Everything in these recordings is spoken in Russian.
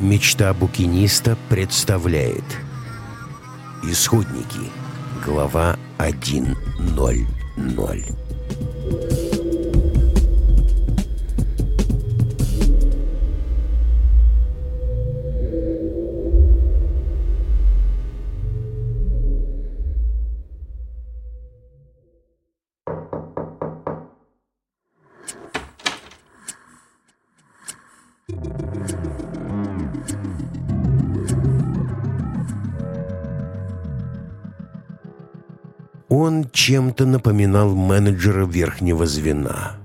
Мечта букиниста представляет Исходники Глава 1.0.0 Он чем-то напоминал менеджера верхнего звена.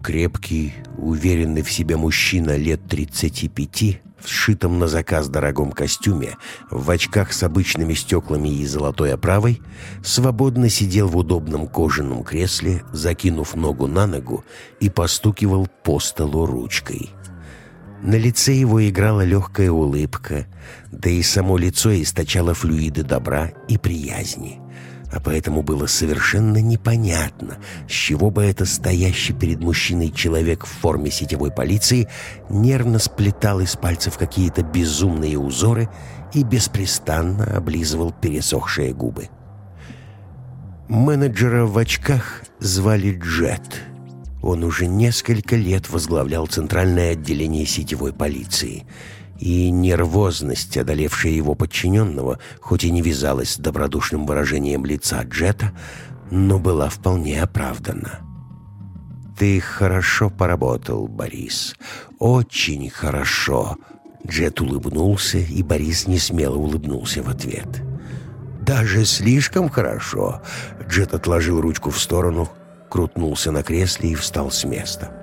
Крепкий, уверенный в себе мужчина лет 35, в сшитом на заказ дорогом костюме, в очках с обычными стеклами и золотой оправой, свободно сидел в удобном кожаном кресле, закинув ногу на ногу и постукивал по столу ручкой. На лице его играла легкая улыбка, да и само лицо источало флюиды добра и приязни а поэтому было совершенно непонятно, с чего бы это стоящий перед мужчиной человек в форме сетевой полиции нервно сплетал из пальцев какие-то безумные узоры и беспрестанно облизывал пересохшие губы. Менеджера в очках звали Джет. Он уже несколько лет возглавлял центральное отделение сетевой полиции — и нервозность, одолевшая его подчиненного, хоть и не вязалась с добродушным выражением лица Джета, но была вполне оправдана. «Ты хорошо поработал, Борис. Очень хорошо!» Джет улыбнулся, и Борис несмело улыбнулся в ответ. «Даже слишком хорошо!» Джет отложил ручку в сторону, крутнулся на кресле и встал с места.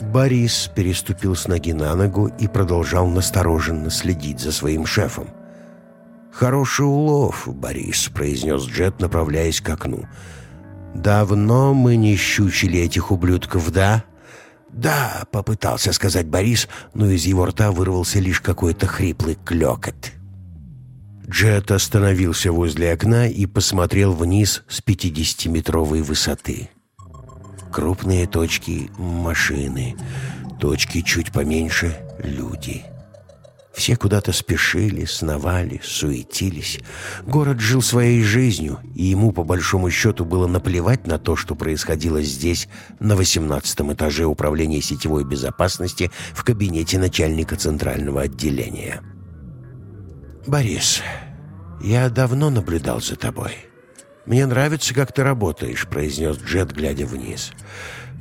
Борис переступил с ноги на ногу и продолжал настороженно следить за своим шефом. «Хороший улов, Борис», — произнес Джет, направляясь к окну. «Давно мы не щучили этих ублюдков, да?» «Да», — попытался сказать Борис, но из его рта вырвался лишь какой-то хриплый клёкот. Джет остановился возле окна и посмотрел вниз с пятидесятиметровой высоты. Крупные точки — машины, точки чуть поменьше — люди. Все куда-то спешили, сновали, суетились. Город жил своей жизнью, и ему, по большому счету, было наплевать на то, что происходило здесь, на восемнадцатом этаже управления сетевой безопасности в кабинете начальника центрального отделения. «Борис, я давно наблюдал за тобой». «Мне нравится, как ты работаешь», — произнес Джет, глядя вниз.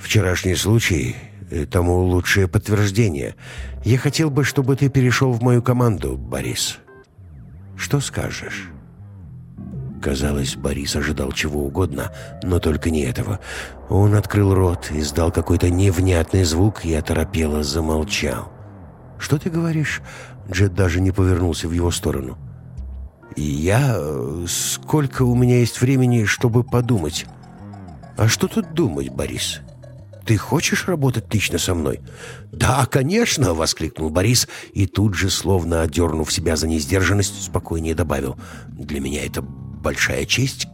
«Вчерашний случай тому лучшее подтверждение. Я хотел бы, чтобы ты перешел в мою команду, Борис. Что скажешь?» Казалось, Борис ожидал чего угодно, но только не этого. Он открыл рот, издал какой-то невнятный звук и оторопело замолчал. «Что ты говоришь?» Джет даже не повернулся в его сторону. Я... Э, сколько у меня есть времени, чтобы подумать? А что тут думать, Борис? Ты хочешь работать лично со мной? Да, конечно, воскликнул Борис и тут же, словно одернув себя за несдержанность, спокойнее добавил. Для меня это большая честь,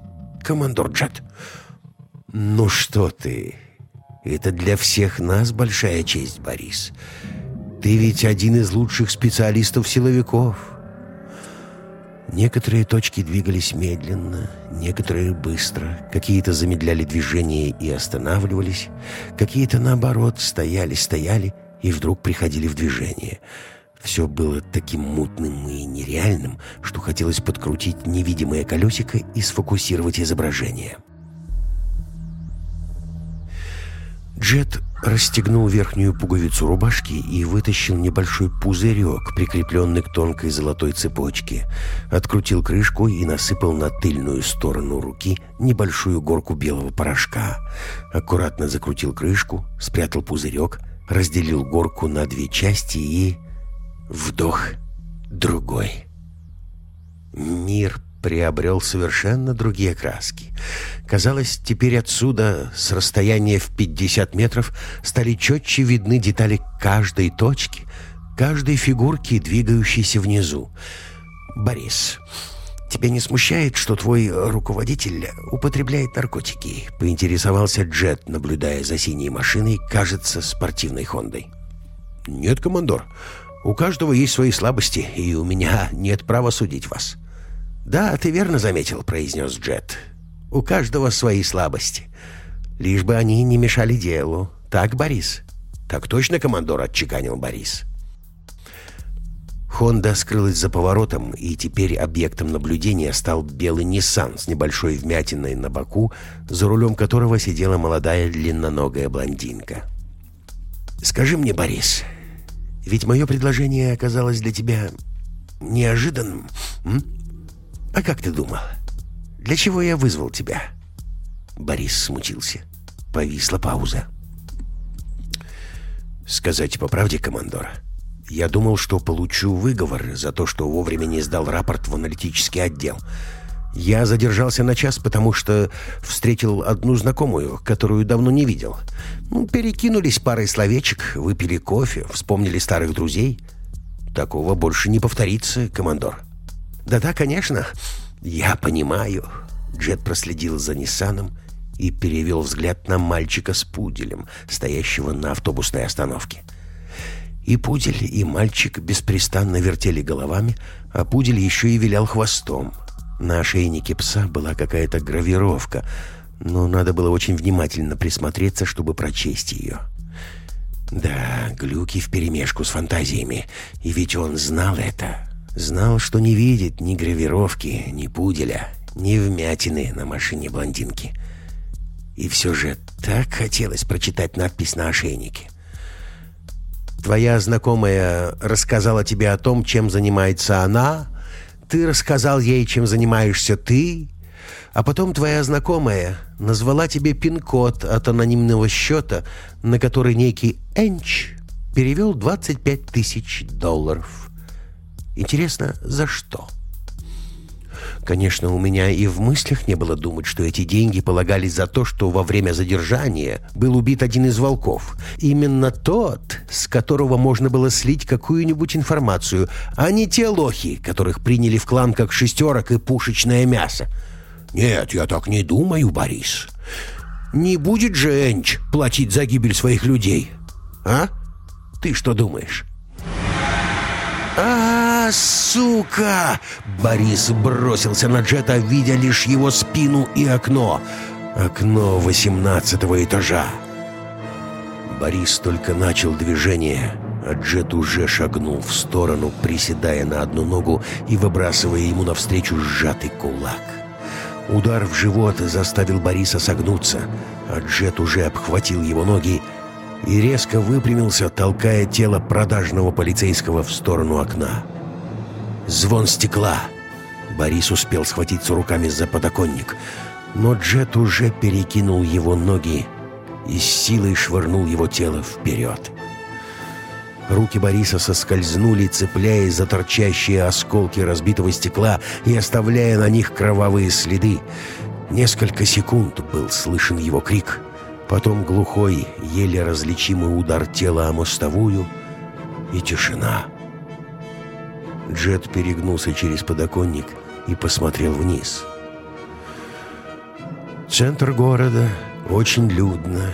командор Джет. Ну что ты? Это для всех нас большая честь, Борис. Ты ведь один из лучших специалистов-силовиков. Некоторые точки двигались медленно, некоторые быстро, какие-то замедляли движение и останавливались, какие-то, наоборот, стояли-стояли и вдруг приходили в движение. Все было таким мутным и нереальным, что хотелось подкрутить невидимое колесико и сфокусировать изображение. Джет расстегнул верхнюю пуговицу рубашки и вытащил небольшой пузырек, прикрепленный к тонкой золотой цепочке. Открутил крышку и насыпал на тыльную сторону руки небольшую горку белого порошка. Аккуратно закрутил крышку, спрятал пузырек, разделил горку на две части и... Вдох другой. Мир приобрел совершенно другие краски. Казалось, теперь отсюда, с расстояния в 50 метров, стали четче видны детали каждой точки, каждой фигурки, двигающейся внизу. «Борис, тебя не смущает, что твой руководитель употребляет наркотики?» — поинтересовался Джет, наблюдая за синей машиной, кажется, спортивной «Хондой». «Нет, командор, У каждого есть свои слабости, и у меня нет права судить вас». «Да, ты верно заметил», — произнес Джет. «У каждого свои слабости. Лишь бы они не мешали делу. Так, Борис?» «Так точно, командор», — отчеканил Борис. Хонда скрылась за поворотом, и теперь объектом наблюдения стал белый Ниссан с небольшой вмятиной на боку, за рулем которого сидела молодая длинноногая блондинка. «Скажи мне, Борис, ведь мое предложение оказалось для тебя неожиданным, м? А как ты думал? Для чего я вызвал тебя?» Борис смутился. Повисла пауза. «Сказать по правде, командор, я думал, что получу выговор за то, что вовремя не сдал рапорт в аналитический отдел. Я задержался на час, потому что встретил одну знакомую, которую давно не видел. Ну, перекинулись парой словечек, выпили кофе, вспомнили старых друзей. Такого больше не повторится, командор. Да-да, конечно, я понимаю. Джет проследил за Ниссаном и перевел взгляд на мальчика с пуделем, стоящего на автобусной остановке. И пудель, и мальчик беспрестанно вертели головами, а пудель еще и вилял хвостом. На ошейнике пса была какая-то гравировка, но надо было очень внимательно присмотреться, чтобы прочесть ее. Да, глюки вперемешку с фантазиями, и ведь он знал это. Знал, что не видит ни гравировки, ни пуделя, ни вмятины на машине блондинки. И все же так хотелось прочитать надпись на ошейнике. Твоя знакомая рассказала тебе о том, чем занимается она, ты рассказал ей, чем занимаешься ты, а потом твоя знакомая назвала тебе пин-код от анонимного счета, на который некий Энч перевел 25 тысяч долларов. Интересно, за что?» Конечно, у меня и в мыслях не было думать, что эти деньги полагались за то, что во время задержания был убит один из волков. Именно тот, с которого можно было слить какую-нибудь информацию, а не те лохи, которых приняли в клан как шестерок и пушечное мясо. Нет, я так не думаю, Борис. Не будет же Энч платить за гибель своих людей? А? Ты что думаешь? А, сука!» Борис бросился на Джета, видя лишь его спину и окно. Окно восемнадцатого этажа. Борис только начал движение, а Джет уже шагнул в сторону, приседая на одну ногу и выбрасывая ему навстречу сжатый кулак. Удар в живот заставил Бориса согнуться, а Джет уже обхватил его ноги и резко выпрямился, толкая тело продажного полицейского в сторону окна. Звон стекла. Борис успел схватиться руками за подоконник, но Джет уже перекинул его ноги и с силой швырнул его тело вперед. Руки Бориса соскользнули, цепляясь за торчащие осколки разбитого стекла и оставляя на них кровавые следы. Несколько секунд был слышен его крик — Потом глухой, еле различимый удар тела о мостовую и тишина. Джет перегнулся через подоконник и посмотрел вниз. Центр города очень людно.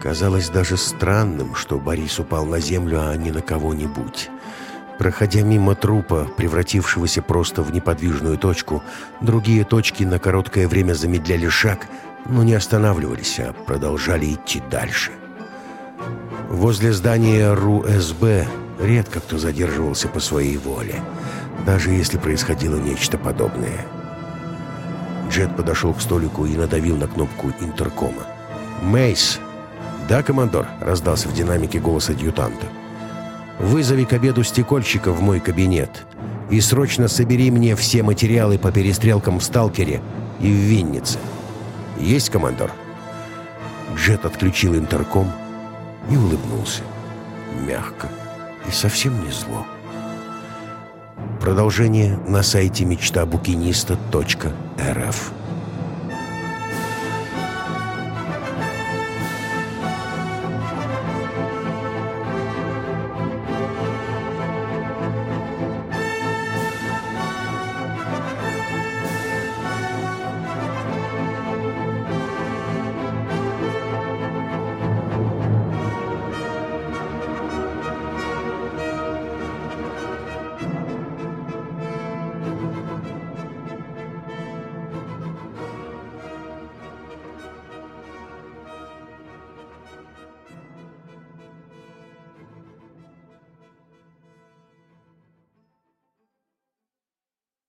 Казалось даже странным, что Борис упал на землю, а не на кого-нибудь. Проходя мимо трупа, превратившегося просто в неподвижную точку, другие точки на короткое время замедляли шаг, но не останавливались, а продолжали идти дальше. Возле здания РУСБ редко кто задерживался по своей воле, даже если происходило нечто подобное. Джет подошел к столику и надавил на кнопку интеркома. «Мейс!» «Да, командор?» — раздался в динамике голос адъютанта. «Вызови к обеду стекольщика в мой кабинет и срочно собери мне все материалы по перестрелкам в «Сталкере» и в Виннице». «Есть, командор?» Джет отключил интерком и улыбнулся. Мягко и совсем не зло. Продолжение на сайте мечтабукиниста.рф